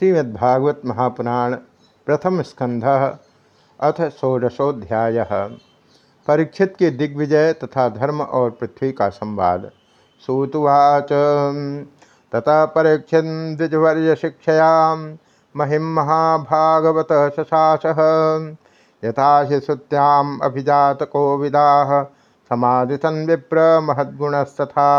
श्रीमद्भागवत महापुराण प्रथम स्कंध अथ षोडशोध्याय परीक्षित के दिग्विजय तथा धर्म और पृथ्वी का संवाद। सूतुवाच, तथा परीक्षित द्विजवर्य शिक्षया महिम महाभागवत शशास यथा हि श्रुत्याम अभिजात को विदा समाधिसन विप्र महद्गुणस्तथा।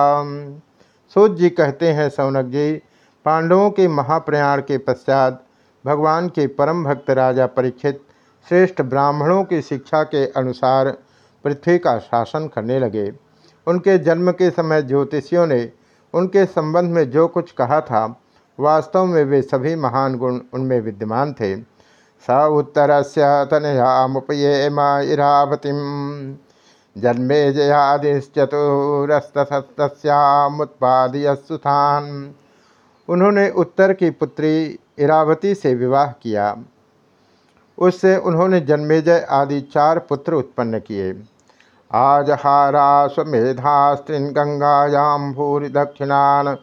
सूत जी कहते हैं, सौनक जी पांडवों के महाप्रयाण के पश्चात भगवान के परम भक्त राजा परीक्षित श्रेष्ठ ब्राह्मणों की शिक्षा के अनुसार पृथ्वी का शासन करने लगे। उनके जन्म के समय ज्योतिषियों ने उनके संबंध में जो कुछ कहा था, वास्तव में वे सभी महान गुण उनमें विद्यमान थे। स उत्तर से तनयामुपये इरावतीम जन्मे जयादिश्चतुरस्तस्यामुत्पादयसुथान उन्होंने उत्तर की पुत्री इरावती से विवाह किया। उससे उन्होंने जन्मेजय आदि चार पुत्र उत्पन्न किए। आज हारा स्वमेधा स्त्रीन गंगायाम भूरि दक्षिणान,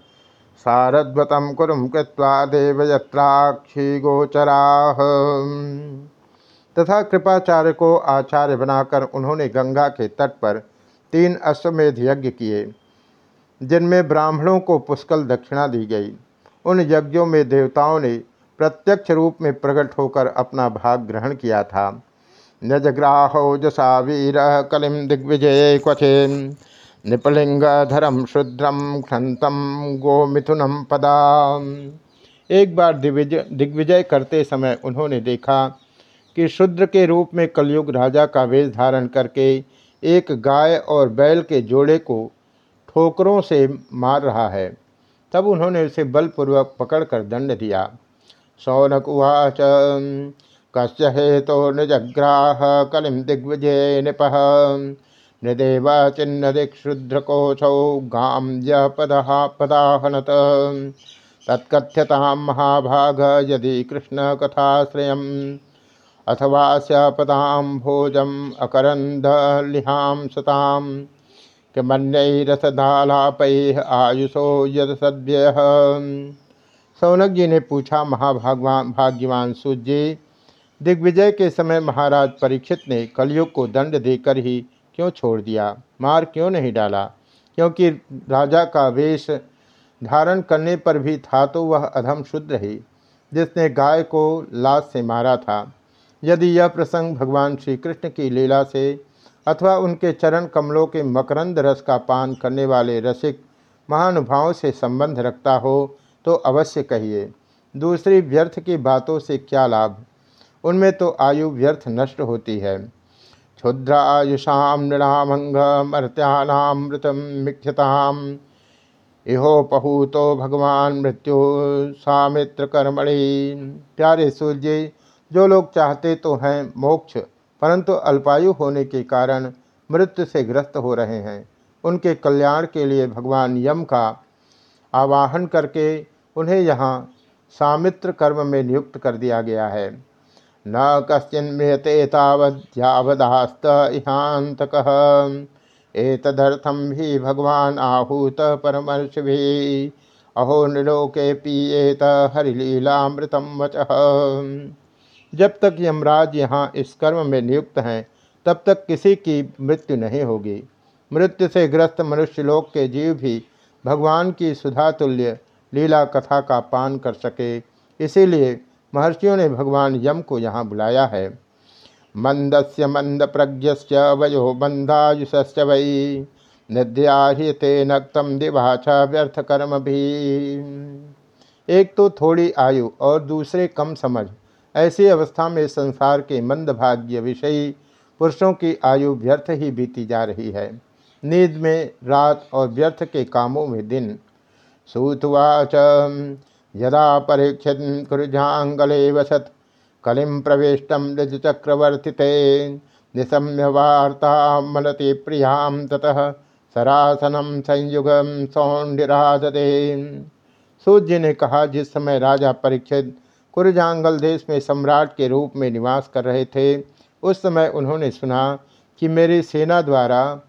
सारद्वतम कुरुम कृत्वा देवयत्राक्षी गोचरा। तथा कृपाचार्य को आचार्य बनाकर उन्होंने गंगा के तट पर तीन अश्वमेध यज्ञ किए, जिनमें ब्राह्मणों को पुष्कल दक्षिणा दी गई। उन यज्ञों में देवताओं ने प्रत्यक्ष रूप में प्रकट होकर अपना भाग ग्रहण किया था। नजग्राहो जसा वीर कलिम दिग्विजय क्वचे। निपलिंगधरम शुद्रम खंतम गोमिथुनम पदा। एक बार दिग्विजय दिग्विजय करते समय उन्होंने देखा कि शुद्र के रूप में कलयुग राजा का वेश धारण करके एक गाय और बैल के जोड़े को ठोकरों से मार रहा है। तब उन्होंने उसे बलपूर्वक पकड़कर दंड दिया। सौनक उवाच, कस्य हेतु निजग्राह कलिम दिग्विजय निप। नृदेव चिन्ह दिक्षुद्रकोशौ गाम पदा पदाहनत। तत्कथ्यता महाभाग यदि कृष्ण कथाश्रय अथवा स्पदाम भोजम अकरंदलिहां सताम किमन्यरसदालापै आयुषो यद सद्य सौनक जी ने पूछा, महाभागवान भाग्यवान सूर्य जी दिग्विजय के समय महाराज परीक्षित ने कलयुग को दंड देकर ही क्यों छोड़ दिया? मार क्यों नहीं डाला? क्योंकि राजा का वेश धारण करने पर भी था तो वह अधम शुद्ध ही जिसने गाय को लाश से मारा था। यदि यह प्रसंग भगवान श्री कृष्ण की लीला से अथवा उनके चरण कमलों के मकरंद रस का पान करने वाले रसिक महानुभावों से संबंध रखता हो तो अवश्य कहिए। दूसरी, व्यर्थ की बातों से क्या लाभ? उनमें तो आयु व्यर्थ नष्ट होती है। क्षुद्र आयुषाम नृणामंग मर्त्यानामृतम मिक्षताम इहोपहूतो भगवान मृत्यु, सामित्र कर्मणि। प्यारे सूर्य जो लोग चाहते तो हैं मोक्ष परंतु अल्पायु होने के कारण मृत्यु से ग्रस्त हो रहे हैं। उनके कल्याण के लिए भगवान यम का आवाहन करके उन्हें यहाँ सामित्र कर्म में नियुक्त कर दिया गया है। न कश्चिन मृहते तावध्यावदास्त इहांतक एतदर्थम भी भगवान आहूत परमर्ष भी अहो निलोके पीएत हरिलीलामृतम वच। जब तक यमराज यहाँ इस कर्म में नियुक्त हैं, तब तक किसी की मृत्यु नहीं होगी। मृत्यु से ग्रस्त मनुष्य लोक के जीव भी भगवान की सुधातुल्य लीला कथा का पान कर सके। इसीलिए महर्षियों ने भगवान यम को यहाँ बुलाया है। मंदस्य मंद प्रज्ञ वयो बंधायुष्य वही निध्याते नक्तम दिवाचा व्यर्थ कर्म भी एक तो थोड़ी आयु और दूसरे कम समझ। ऐसी अवस्था में संसार के मंदभाग्य विषयी पुरुषों की आयु व्यर्थ ही बीती जा रही है। नींद में रात और व्यर्थ के कामों में दिन। सूतवाच यदा परीक्षित कुरुजांगले वसत कलिम प्रवेष्टम ऋज चक्रवर्ति निशम्य वार्ता मलति प्रियाम ततः सरासनम संयुगम सौंडिराजदे सूर्य ने कहा, जिस समय राजा परीक्षित कुरजांगल देश में सम्राट के रूप में निवास कर रहे थे। उस समय उन्होंने सुना कि मेरी सेना द्वारा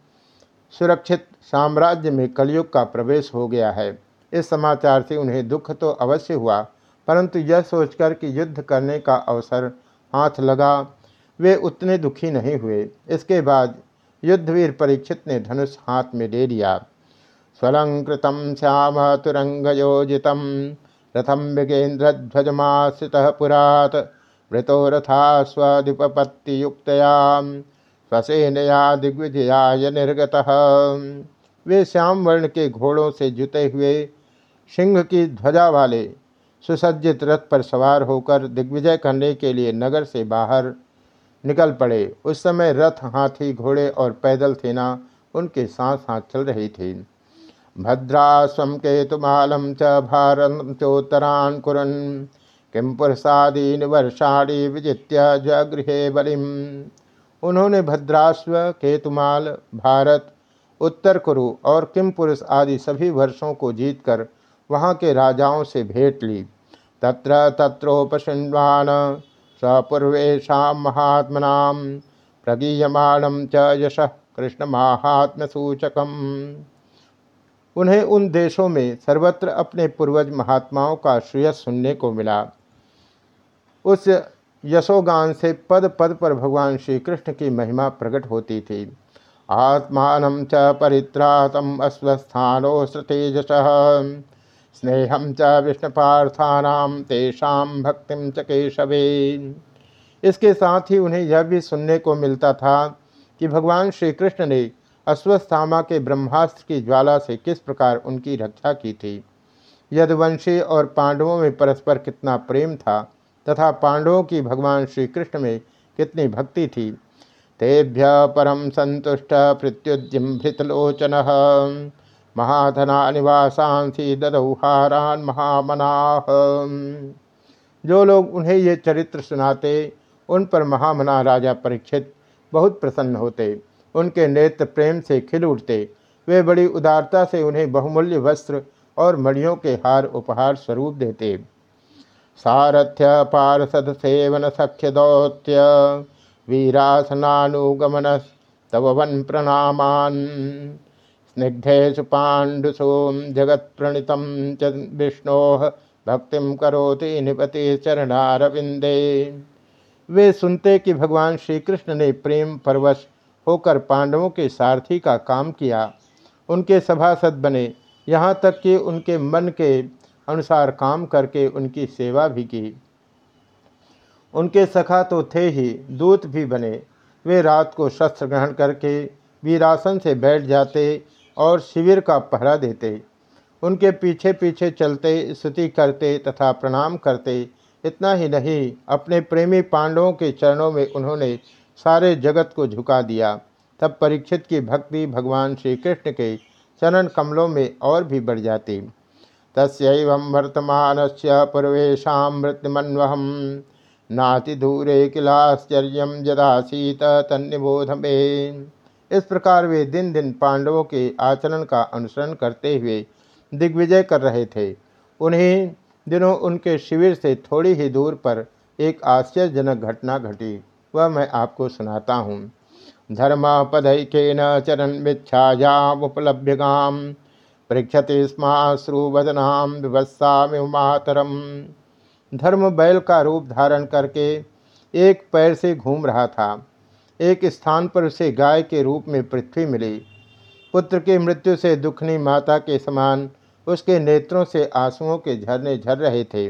सुरक्षित साम्राज्य में कलयुग का प्रवेश हो गया है। इस समाचार से उन्हें दुख तो अवश्य हुआ, परंतु यह सोचकर कि युद्ध करने का अवसर हाथ लगा, वे उतने दुखी नहीं हुए। इसके बाद युद्धवीर परीक्षित ने धनुष हाथ में ले लिया स्वलंकृतम श्याम तुरंगयोजित रथम ध्वजमाश्रित पुरात वृतो रथा स्वदीपपत्तियुक्तया स्वसेनया दिग्विजयाय निर्गत। वे श्याम वर्ण के घोड़ों से जुते हुए सिंह की ध्वजा वाले सुसज्जित रथ पर सवार होकर दिग्विजय करने के लिए नगर से बाहर निकल पड़े। उस समय रथ, हाथी, घोड़े और पैदल सेना उनके साथ साथ चल रही थी। भद्रास्व केतुमालम च भारम चोत्तरान कुरन। किम पुरुषादीन वर्षाणी विजित्य जगृहे बलिम। उन्होंने भद्राश्व, केतुमाल, भारत, उत्तर कुरु और किम पुरुष आदि सभी वर्षों को जीतकर वहाँ के राजाओं से भेंट ली। तत्र तत्रोपशृण्वान सपूर्वेशा महात्मना प्रगीयमाणम च यश कृष्ण महात्मसूचकम उन्हें उन देशों में सर्वत्र अपने पूर्वज महात्माओं का श्रेयस सुनने को मिला। उस यशोगान से पद पद पर भगवान श्री कृष्ण की महिमा प्रकट होती थी। आत्मान च परित्रातम अस्वस्थानो तेजस स्नेहम च विष्णुपार्थानाम तेषाम भक्तिम च केशवे। इसके साथ ही उन्हें यह भी सुनने को मिलता था कि भगवान श्री कृष्ण ने अश्वस्थामा के ब्रह्मास्त्र की ज्वाला से किस प्रकार उनकी रक्षा की थी? यदवंशी और पांडवों में परस्पर कितना प्रेम था तथा पांडवों की भगवान श्री कृष्ण में कितनी भक्ति थी? तेभ्य परम संतुष्ट प्रत्युद्यमृतलोचन महाधना निवासांसी ददौहारान महामनाह जो लोग उन्हें ये चरित्र सुनाते, उन पर महामना राजा परीक्षित बहुत प्रसन्न होते। उनके नेत्र प्रेम से खिल उठते। वे बड़ी उदारता से उन्हें बहुमूल्य वस्त्र और मणियों के हार उपहार स्वरूप देते। सारथ्य पार्षद सेवन, सख्य, दौत्य, वीरासनानुगमन तव वन प्रणामान, स्निग्धेशु पाण्डुसोम जगत प्रणीत च विष्णो, भक्ति करोति, निपति चरणारविंदे वे सुनते कि भगवान श्री कृष्ण ने प्रेम परवश होकर पांडवों के सारथी का काम किया। उनके सभासद बने। यहाँ तक कि उनके मन के अनुसार काम करके उनकी सेवा भी की। उनके सखा तो थे ही, दूत भी बने। वे रात को शस्त्र ग्रहण करके वीरासन से बैठ जाते और शिविर का पहरा देते। उनके पीछे पीछे चलते, स्तुति करते तथा प्रणाम करते। इतना ही नहीं, अपने प्रेमी पांडवों के चरणों में उन्होंने सारे जगत को झुका दिया। तब परीक्षित की भक्ति भगवान श्री कृष्ण के चरण कमलों में और भी बढ़ जाती। तस्व वर्तमान से नाति दूरे किलाश्चर्य जदासीत तन्निबोध में। इस प्रकार वे दिन दिन पांडवों के आचरण का अनुसरण करते हुए दिग्विजय कर रहे थे। उन्हें दिनों उनके शिविर से थोड़ी ही दूर पर एक आश्चर्यजनक घटना घटी। वह मैं आपको सुनाता हूँ। धर्म पदैकेन चरण मिच्छायाम उपलभ्यगाम परीक्षते स्माश्रुवदनाम विवत्सामि मातरम धर्म बैल का रूप धारण करके एक पैर से घूम रहा था। एक स्थान पर उसे गाय के रूप में पृथ्वी मिली। पुत्र की मृत्यु से दुखनी माता के समान उसके नेत्रों से आंसुओं के झरने झर रहे थे।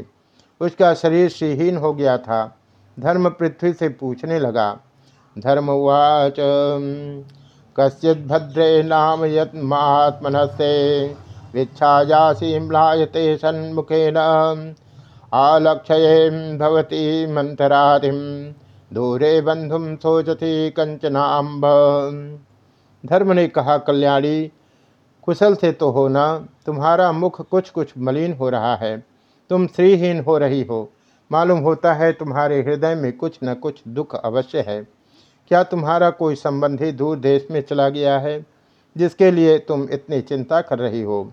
उसका शरीर श्रीहीन हो गया था। धर्म पृथ्वी से पूछने लगा। धर्म उवाच कश्चित भद्रे नाम यत्मात्मन से विच्छायासी म्लायते सन्मुखेन आलक्षये भवती मंथराधिम दूरे बंधुम सोचती कंचनाम्ब धर्म ने कहा, कल्याणी, कुशल से तो हो ना, तुम्हारा मुख कुछ कुछ मलिन हो रहा है, तुम श्रीहीन हो रही हो। मालूम होता है तुम्हारे हृदय में कुछ न कुछ दुख अवश्य है। क्या तुम्हारा कोई संबंधी दूर देश में चला गया है, जिसके लिए तुम इतनी चिंता कर रही हो?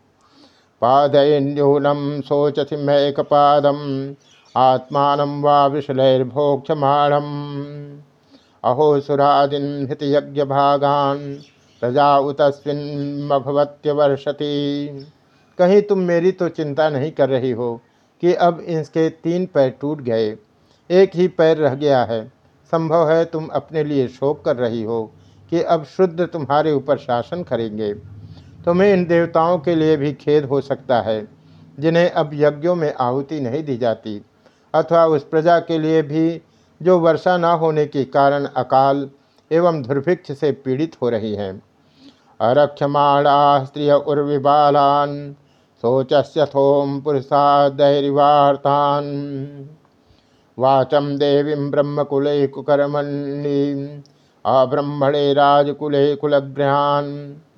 पादन्यूनम सोचति मैक पादम आत्मान वा विशलैर्भोक्षमाणम अहो सुरादिन हितयज्ञ भागान प्रजा उतस्विन्मभवत्यवर्षति कहीं तुम मेरी तो चिंता नहीं कर रही हो। कि अब इसके तीन पैर टूट गए। एक ही पैर रह गया है। संभव है तुम अपने लिए शोक कर रही हो कि अब शुद्ध तुम्हारे ऊपर शासन करेंगे। तुम्हें इन देवताओं के लिए भी खेद हो सकता है, जिन्हें अब यज्ञों में आहुति नहीं दी जाती, अथवा उस प्रजा के लिए भी जो वर्षा न होने के कारण अकाल एवं दुर्भिक्ष से पीड़ित हो रही हैं। अरक्षमाणा स्त्रिय उर्विबालान। शोचस्यथोम पुरुषा दैरिवार्तान वाचम देवी ब्रह्मकुले कुकर्मणि अब्रह्मणे राजकुले कुलग्रहान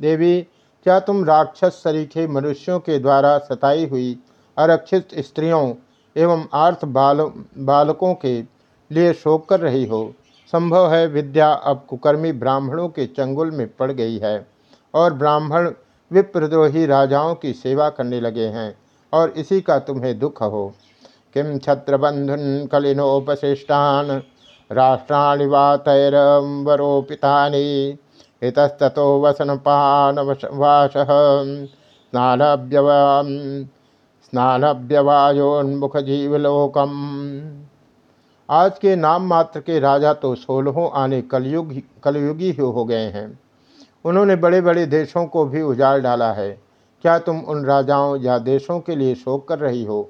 देवी, क्या तुम राक्षस सरीखे मनुष्यों के द्वारा सताई हुई आरक्षित स्त्रियों एवं आर्थ बाल, बालकों के लिए शोक कर रही हो? संभव है विद्या अब कुकर्मी ब्राह्मणों के चंगुल में पड़ गई है और ब्राह्मण विप्रद्रोही राजाओं की सेवा करने लगे हैं, और इसी का तुम्हें दुख हो। किम छत्रबंधुन कलिनोपशिष्टान राष्ट्राणि वा तैरवरोपितानि इतस्तो वसनपानवास स्नानव्यवाम स्नानव्यवायोन्मुख जीवलोकम आज के नाम मात्र के राजा तो सोलहों आने कलयुग कलयुगी ही हो गए हैं। उन्होंने बड़े बड़े देशों को भी उजाड़ डाला है। क्या तुम उन राजाओं या देशों के लिए शोक कर रही हो?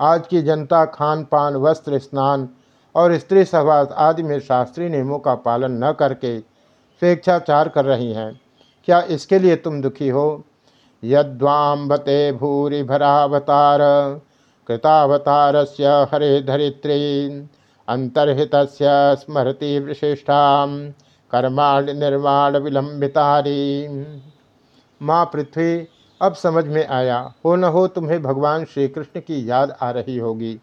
आज की जनता खान पान वस्त्र स्नान और स्त्री सहवास आदि में शास्त्रीय नियमों का पालन न करके स्वेच्छाचार कर रही हैं। क्या इसके लिए तुम दुखी हो? यद्वाम्बते भूरि भरावतार कृतावतार से हरे धरित्री अंतर्हित स्मृति विशिष्टा कर्माण निर्माण विलंबितारी माँ पृथ्वी, अब समझ में आया, हो न हो तुम्हें भगवान श्री कृष्ण की याद आ रही होगी,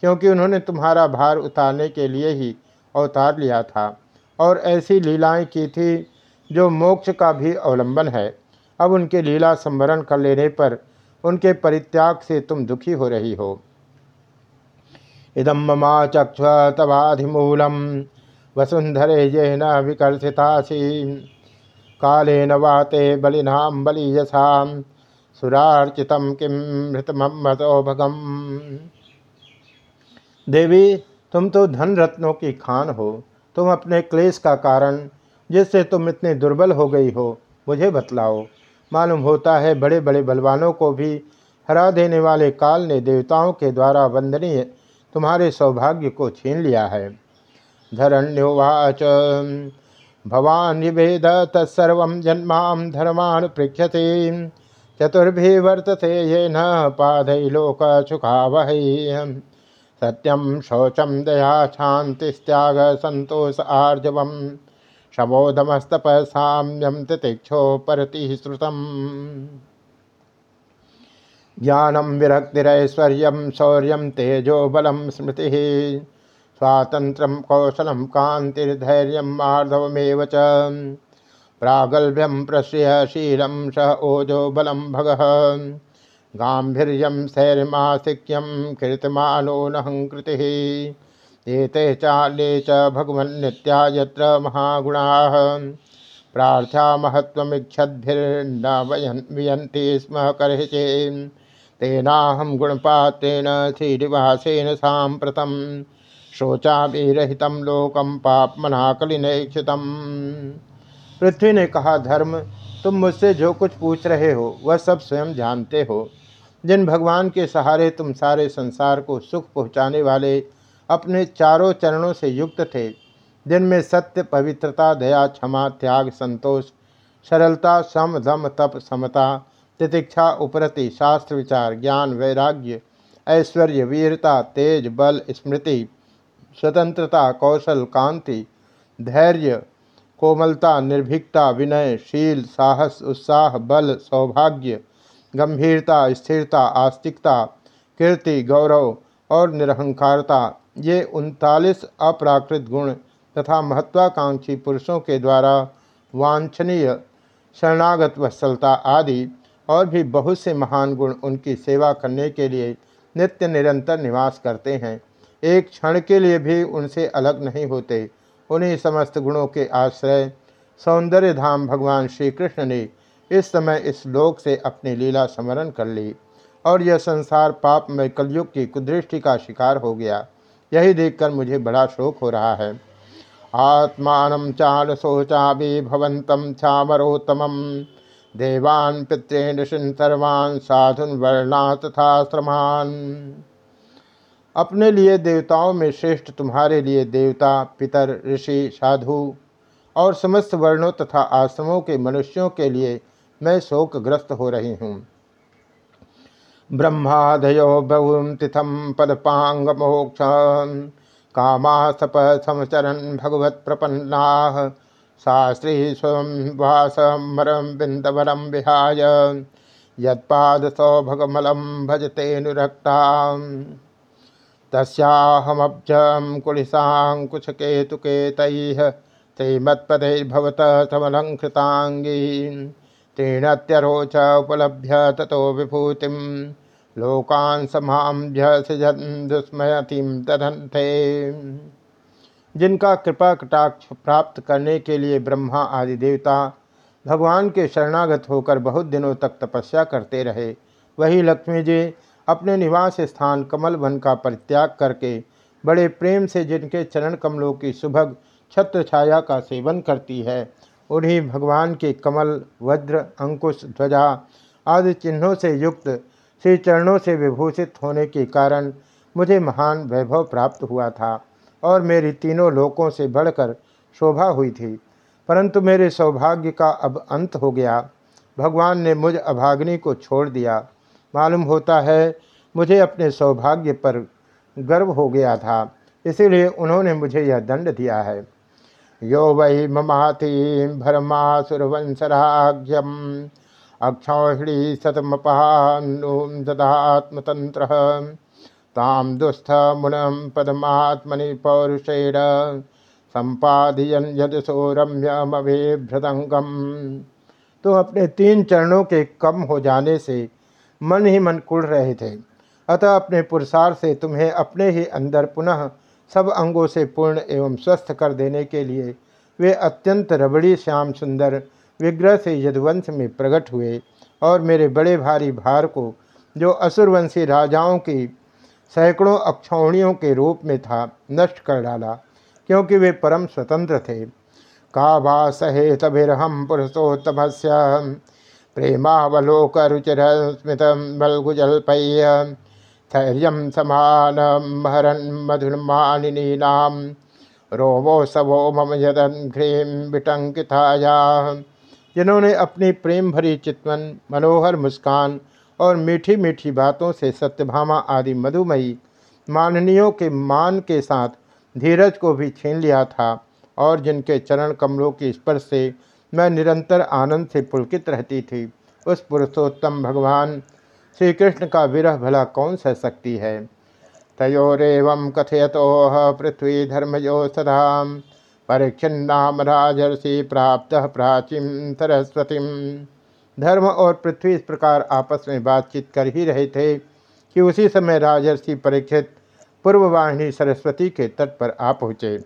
क्योंकि उन्होंने तुम्हारा भार उतारने के लिए ही अवतार लिया था, और ऐसी लीलाएँ की थी जो मोक्ष का भी अवलंबन है। अब उनके लीला संवरण कर लेने पर उनके परित्याग से तुम दुखी हो रही हो। इदम ममा चक्ष तवाधिमूलम। वसुंधरे ये न विकर्षितासी। कालेन वाते बलिनाम बलियसा। सुरार्चित किम मृतमतोभगम देवी, तुम तो धन रत्नों की खान हो। तुम अपने क्लेश का कारण, जिससे तुम इतने दुर्बल हो गई हो, मुझे बतलाओ। मालूम होता है बड़े बड़े बलवानों को भी हरा देने वाले काल ने देवताओं के द्वारा वंदनीय तुम्हारे सौभाग्य को छीन लिया है। धरण्योवाच। भवान निवेद तत्सर्व जन्मा धर्मान पृक्षते चतुर्भि वर्तते ये न पादय लोक वह सत्यम शौचम दया शांतिस्त्याग संतोष आर्जव शमोदमस्तप साम्यम तितिक्षो परति श्रुतम। ज्ञानम विरक्तिरैश्वर्य शौर्य तेजो बलम स्मृति। स्वातंत्र कौशलम कांतिर्धैर्य मार्धवमेव च। प्रागल्भ्यम प्रश्रयशीलम स ओजो बलम भग। गांधीर्य शैर्मासिक्यम कीर्तमानो चाले च भगवन्नित्या यत्र महागुणाः। प्रार्थ्या महत्वमीक्षद्भिर्न वियन्ति स्म कर्हिचे तेनाहम गुणपात्रेण श्रीनिवासेन साम्प्रतम। शोचा विरहित लोकम पाप पापमनाकलिनक्षित पृथ्वी ने कहा, धर्म, तुम मुझसे जो कुछ पूछ रहे हो, वह सब स्वयं जानते हो। जिन भगवान के सहारे तुम सारे संसार को सुख पहुँचाने वाले अपने चारों चरणों से युक्त थे जिनमें सत्य, पवित्रता, दया, क्षमा, त्याग, संतोष, सरलता, सम धम तप, समता, तितिक्षा, उपरति, शास्त्र, विचार, ज्ञान, वैराग्य, ऐश्वर्य, वीरता, तेज, बल, स्मृति स्वतंत्रता, कौशल, कांति, धैर्य, कोमलता, निर्भीकता, विनय, शील, साहस, उत्साह, बल, सौभाग्य, गंभीरता, स्थिरता, आस्तिकता, कीर्ति, गौरव और निरहंकारता। ये उनतालीस अप्राकृत गुण तथा महत्वाकांक्षी पुरुषों के द्वारा वांछनीय, शरणागत वत्सलता आदि और भी बहुत से महान गुण उनकी सेवा करने के लिए नित्य निरंतर निवास करते हैं। एक क्षण के लिए भी उनसे अलग नहीं होते। उन्हीं समस्त गुणों के आश्रय सौंदर्य धाम भगवान श्री कृष्ण ने इस समय इस लोक से अपनी लीला स्मरण कर ली और यह संसार पाप में कलयुग की कुदृष्टि का शिकार हो गया। यही देखकर मुझे बड़ा शोक हो रहा है। आत्मान चाल शोचा भी भवंतम छामरोत्तम देवान पितृण सर्वान् साधुन वर्णा तथा श्रमान। अपने लिए देवताओं में श्रेष्ठ, तुम्हारे लिए देवता, पितर, ऋषि, साधु और समस्त वर्णों तथा आश्रमों के मनुष्यों के लिए मैं शोकग्रस्त हो रही हूँ। ब्रह्मादयो बहुम तिथम पदपांग मोक्ष कामा सप समचरन भगवत प्रपन्ना शास्त्री स्वम बिंदवरम विहाय। यदपाद सौभगमलम भजते नुरक्ता तस्याहमब्जम कुलिशाकुशकेतुकेतैः ते मत्पदैर्भवत समलङ्कृताङ्गी तेनत्यरोच उपलभ्य ततो विभूतिं लोकान् दुस्मयतिं तदन्ते जिनका कृपा कटाक्ष प्राप्त करने के लिए ब्रह्मा आदि देवता भगवान के शरणागत होकर बहुत दिनों तक तपस्या करते रहे, वही लक्ष्मी जी अपने निवास स्थान कमल वन का परित्याग करके, बड़े प्रेम से जिनके चरण कमलों की सुभग छत्र छाया का सेवन करती है, उन्हीं भगवान के कमल, वज्र, अंकुश, ध्वजा आदि चिन्हों से युक्त, श्री चरणों से विभूषित होने के कारण मुझे महान वैभव प्राप्त हुआ था और मेरी तीनों लोकों से बढ़कर शोभा हुई थी। परंतु मेरे सौभाग्य का अब अंत हो गया। भगवान ने मुझ अभाग्नि को छोड़ दिया। मालूम होता है, मुझे अपने सौभाग्य पर गर्व हो गया था, इसीलिए उन्होंने मुझे यह दंड दिया है। यो वै ममाति भरमासुरवंशराज्यम, अक्षौहिणी शतमपहानुम ददात्मतंत्र ताम दुस्थ मुनम पदमात्मनि पौरुषेण, संपादयन यदसो रम्यमभिभृतंगम तो अपने तीन चरणों के कम हो जाने से मन ही मन कुड़ रहे थे। अतः अपने पुरसार से तुम्हें अपने ही अंदर पुनः सब अंगों से पूर्ण एवं स्वस्थ कर देने के लिए वे अत्यंत रबड़ी, श्याम सुंदर, विग्रह से यदुवंश में प्रकट हुए और मेरे बड़े भारी भार को, जो असुरवंशी राजाओं की सैकड़ों अक्षौणियों के रूप में था, नष्ट कर डाला, क्योंकि वे परम स्वतंत्र थे। का वा सहे तभिर्हम पुरुषोत्तमस्य। प्रेमावलोक रुचिर स्मित बलगुजल्पय्य स्थैर्य मधुरमानिनीनाम रोमो सवो मम यदन घ्रीम विटंकिताया जिन्होंने अपनी प्रेम भरी चितवन, मनोहर मुस्कान और मीठी मीठी बातों से सत्यभामा आदि मधुमयी माननीयों के मान के साथ धीरज को भी छीन लिया था और जिनके चरण कमलों के स्पर्श से मैं निरंतर आनंद से पुलकित रहती थी। उस पुरुषोत्तम भगवान श्री कृष्ण का विरह भला कौन सह सकती है? तयोरव कथयतोह पृथ्वी धर्मयो सदा परीक्षन्नाम राजर्षि प्राप्त प्राचीन सरस्वती धर्म और पृथ्वी इस प्रकार आपस में बातचीत कर ही रहे थे कि उसी समय राजर्षि परीक्षित पूर्ववाहिनी सरस्वती के तट पर आ पहुँचे।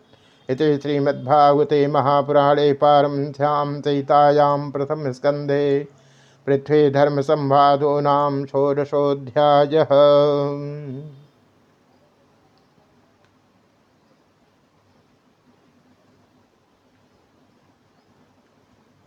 इस श्रीमद्भागवते महापुराणे पारमश्याम सहितायां प्रथम स्कंधे पृथ्वी धर्म संवादो नाम षोडशोध्याय